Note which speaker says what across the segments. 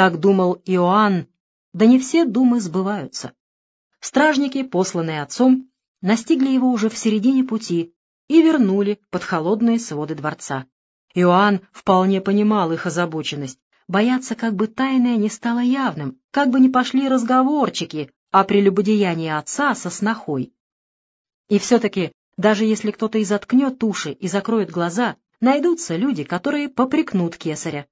Speaker 1: Так думал Иоанн, да не все думы сбываются. Стражники, посланные отцом, настигли его уже в середине пути и вернули под холодные своды дворца. Иоанн вполне понимал их озабоченность, бояться, как бы тайное не стало явным, как бы не пошли разговорчики о прелюбодеянии отца со снохой. И все-таки, даже если кто-то и заткнет уши и закроет глаза, найдутся люди, которые попрекнут кесаря.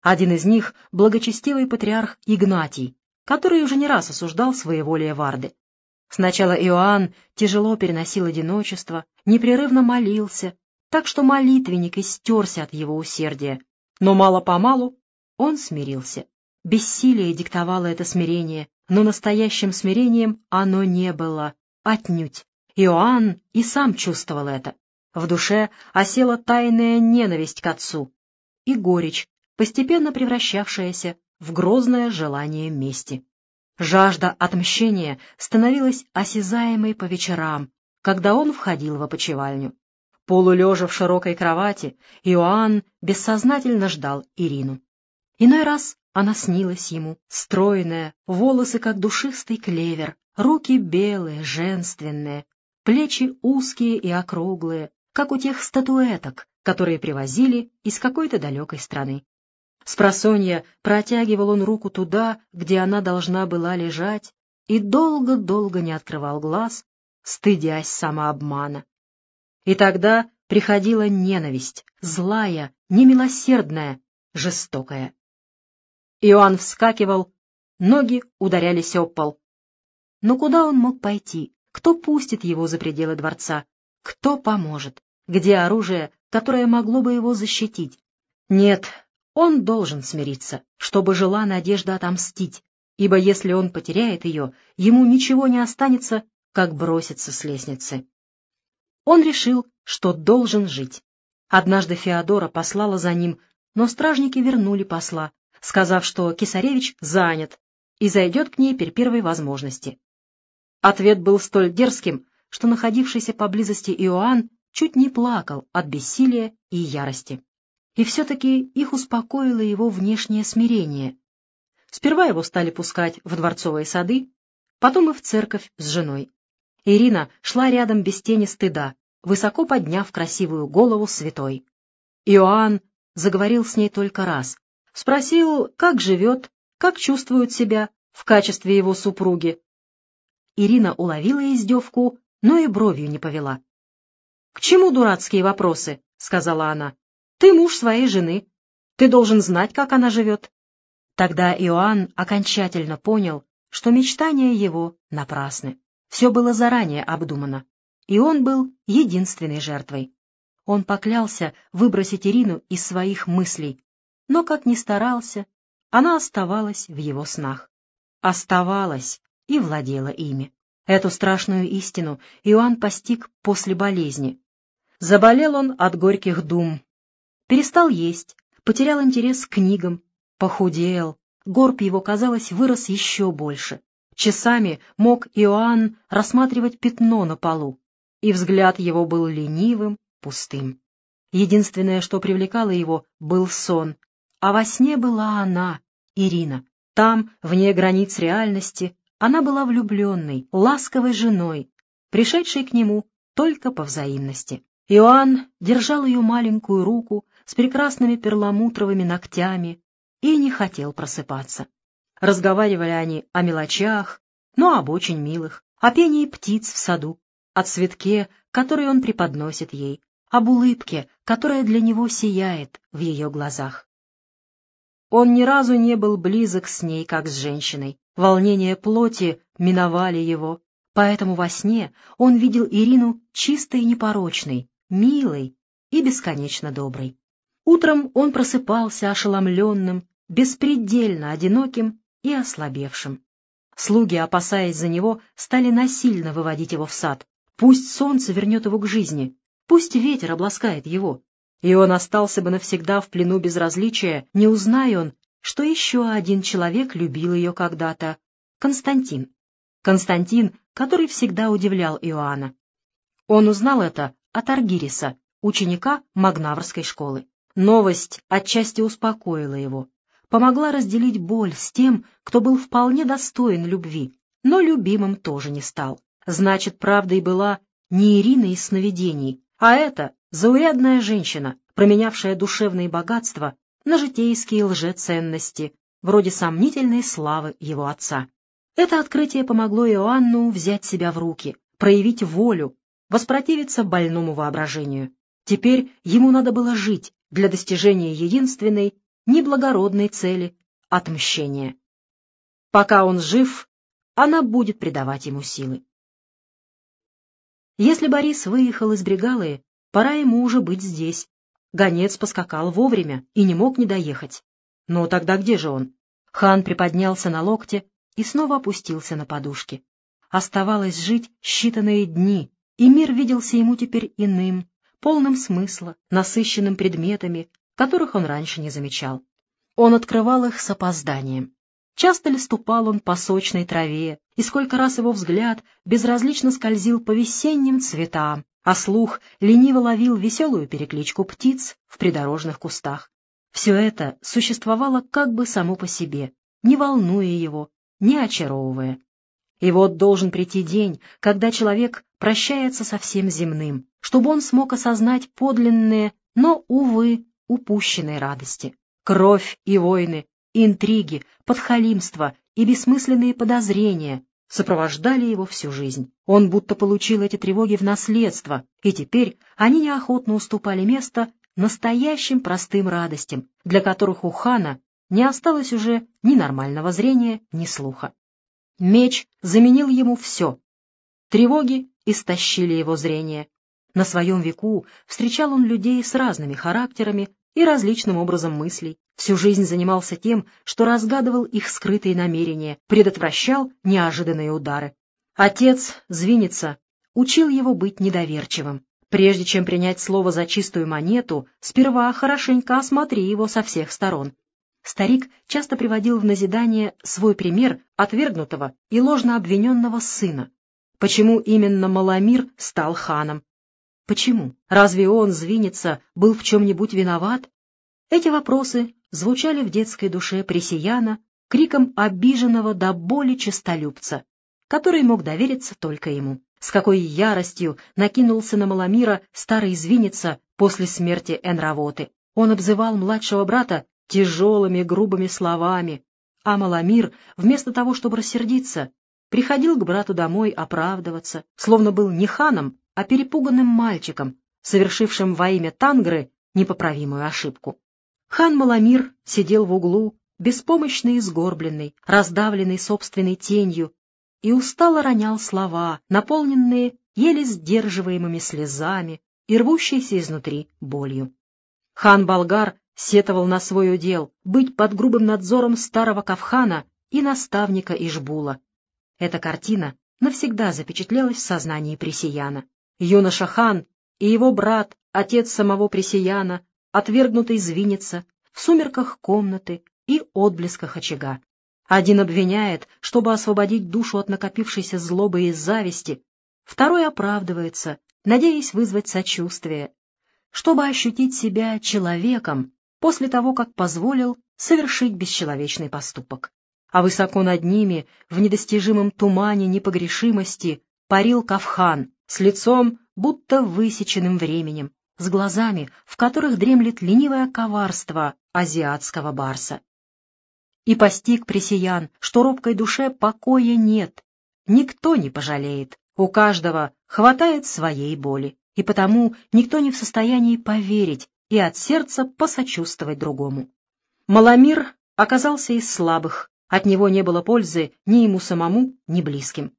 Speaker 1: Один из них — благочестивый патриарх Игнатий, который уже не раз осуждал своеволие Варды. Сначала Иоанн тяжело переносил одиночество, непрерывно молился, так что молитвенник истерся от его усердия. Но мало-помалу он смирился. Бессилие диктовало это смирение, но настоящим смирением оно не было, отнюдь. Иоанн и сам чувствовал это. В душе осела тайная ненависть к отцу и горечь, постепенно превращавшаяся в грозное желание мести. Жажда отмщения становилась осязаемой по вечерам, когда он входил в опочивальню. Полулежа в широкой кровати, Иоанн бессознательно ждал Ирину. Иной раз она снилась ему, стройная, волосы как душистый клевер, руки белые, женственные, плечи узкие и округлые, как у тех статуэток, которые привозили из какой-то далекой страны. Спросонья протягивал он руку туда, где она должна была лежать, и долго-долго не открывал глаз, стыдясь самообмана. И тогда приходила ненависть, злая, немилосердная, жестокая. Иоанн вскакивал, ноги ударялись об пол. Но куда он мог пойти? Кто пустит его за пределы дворца? Кто поможет? Где оружие, которое могло бы его защитить? Нет, он должен смириться, чтобы жила надежда отомстить, ибо если он потеряет ее, ему ничего не останется, как броситься с лестницы. Он решил, что должен жить. Однажды Феодора послала за ним, но стражники вернули посла, сказав, что Кисаревич занят и зайдет к ней при первой возможности. Ответ был столь дерзким, что находившийся поблизости Иоанн чуть не плакал от бессилия и ярости. И все-таки их успокоило его внешнее смирение. Сперва его стали пускать в дворцовые сады, потом и в церковь с женой. Ирина шла рядом без тени стыда, высоко подняв красивую голову святой. Иоанн заговорил с ней только раз, спросил, как живет, как чувствует себя в качестве его супруги. Ирина уловила издевку, но и бровью не повела. — К чему дурацкие вопросы? — сказала она. Ты муж своей жены. Ты должен знать, как она живет. Тогда Иоанн окончательно понял, что мечтания его напрасны. Все было заранее обдумано, и он был единственной жертвой. Он поклялся выбросить Ирину из своих мыслей, но, как ни старался, она оставалась в его снах. Оставалась и владела ими. Эту страшную истину Иоанн постиг после болезни. Заболел он от горьких дум, Перестал есть, потерял интерес к книгам, похудел, горб его, казалось, вырос еще больше. Часами мог Иоанн рассматривать пятно на полу, и взгляд его был ленивым, пустым. Единственное, что привлекало его, был сон, а во сне была она, Ирина. Там, вне границ реальности, она была влюбленной, ласковой женой, пришедшей к нему только по взаимности. Иоанн держал ее маленькую руку с прекрасными перламутровыми ногтями и не хотел просыпаться. Разговаривали они о мелочах, но об очень милых, о пении птиц в саду, о цветке, который он преподносит ей, об улыбке, которая для него сияет в ее глазах. Он ни разу не был близок с ней, как с женщиной. Волнения плоти миновали его, поэтому во сне он видел Ирину чистой и непорочной, милой и бесконечно доброй. Утром он просыпался ошеломленным, беспредельно одиноким и ослабевшим. Слуги, опасаясь за него, стали насильно выводить его в сад. Пусть солнце вернет его к жизни, пусть ветер обласкает его. И он остался бы навсегда в плену безразличия, не узная он, что еще один человек любил ее когда-то — Константин. Константин, который всегда удивлял Иоанна. Он узнал это от Аргириса, ученика Магнаврской школы. Новость отчасти успокоила его. помогла разделить боль с тем, кто был вполне достоин любви, но любимым тоже не стал. Значит, правдой была не Ирина из сновидений, а эта заурядная женщина, променявшая душевные богатства на житейские лжеценности, вроде сомнительной славы его отца. Это открытие помогло Иоанну взять себя в руки, проявить волю, воспротивиться больному воображению. Теперь ему надо было жить для достижения единственной, неблагородной цели — отмщения. Пока он жив, она будет придавать ему силы. Если Борис выехал из Бригалые, пора ему уже быть здесь. Гонец поскакал вовремя и не мог не доехать. Но тогда где же он? Хан приподнялся на локте и снова опустился на подушки. Оставалось жить считанные дни, и мир виделся ему теперь иным, полным смысла, насыщенным предметами, которых он раньше не замечал. Он открывал их с опозданием. Часто ли ступал он по сочной траве, и сколько раз его взгляд безразлично скользил по весенним цветам, а слух лениво ловил веселую перекличку птиц в придорожных кустах. Все это существовало как бы само по себе, не волнуя его, не очаровывая. И вот должен прийти день, когда человек прощается со всем земным, чтобы он смог осознать подлинные, но, увы, упущенные радости. Кровь и войны, интриги, подхалимство и бессмысленные подозрения сопровождали его всю жизнь. Он будто получил эти тревоги в наследство, и теперь они неохотно уступали место настоящим простым радостям, для которых у хана не осталось уже ни нормального зрения, ни слуха. Меч заменил ему все. Тревоги истощили его зрение. На своем веку встречал он людей с разными характерами и различным образом мыслей. Всю жизнь занимался тем, что разгадывал их скрытые намерения, предотвращал неожиданные удары. Отец, Звинница, учил его быть недоверчивым. Прежде чем принять слово за чистую монету, сперва хорошенько осмотри его со всех сторон. Старик часто приводил в назидание свой пример отвергнутого и ложно обвиненного сына. Почему именно Маламир стал ханом? Почему? Разве он, Звинница, был в чем-нибудь виноват? Эти вопросы звучали в детской душе Пресияна криком обиженного до боли честолюбца, который мог довериться только ему. С какой яростью накинулся на Маламира старый Звинница после смерти Энравоты. Он обзывал младшего брата тяжелыми грубыми словами, а Маламир, вместо того, чтобы рассердиться, приходил к брату домой оправдываться, словно был не ханом, а перепуганным мальчиком, совершившим во имя Тангры непоправимую ошибку. Хан Маламир сидел в углу, беспомощный и сгорбленный, раздавленный собственной тенью, и устало ронял слова, наполненные еле сдерживаемыми слезами и рвущейся изнутри болью. Хан Болгар сетовал на свой удел быть под грубым надзором старого Кавхана и наставника Ишбула. Эта картина навсегда запечатлелась в сознании Пресияна. Юноша хан и его брат, отец самого Пресияна, отвергнутый звинится в сумерках комнаты и отблесках очага. Один обвиняет, чтобы освободить душу от накопившейся злобы и зависти, второй оправдывается, надеясь вызвать сочувствие, чтобы ощутить себя человеком, после того, как позволил совершить бесчеловечный поступок. А высоко над ними, в недостижимом тумане непогрешимости, парил Кавхан с лицом, будто высеченным временем, с глазами, в которых дремлет ленивое коварство азиатского барса. И постиг пресиян, что робкой душе покоя нет, никто не пожалеет, у каждого хватает своей боли, и потому никто не в состоянии поверить, и от сердца посочувствовать другому. Маламир оказался из слабых, от него не было пользы ни ему самому, ни близким.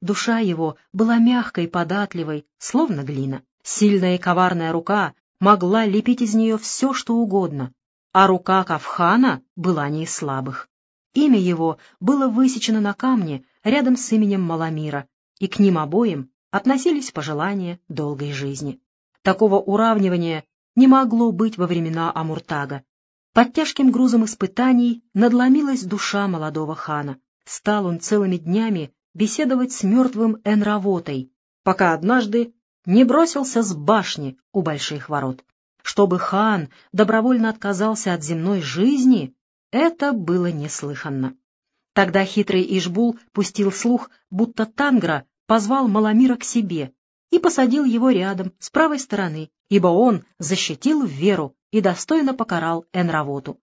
Speaker 1: Душа его была мягкой, податливой, словно глина. Сильная и коварная рука могла лепить из нее все, что угодно, а рука Кавхана была не из слабых. Имя его было высечено на камне рядом с именем Маламира, и к ним обоим относились пожелания долгой жизни. Такого уравнивания не могло быть во времена Амуртага. Под тяжким грузом испытаний надломилась душа молодого хана. Стал он целыми днями беседовать с мертвым Энравотой, пока однажды не бросился с башни у больших ворот. Чтобы хан добровольно отказался от земной жизни, Это было неслыханно. Тогда хитрый Ишбул пустил слух, будто Тангра позвал Маламира к себе и посадил его рядом, с правой стороны, ибо он защитил веру и достойно покарал Энравоту.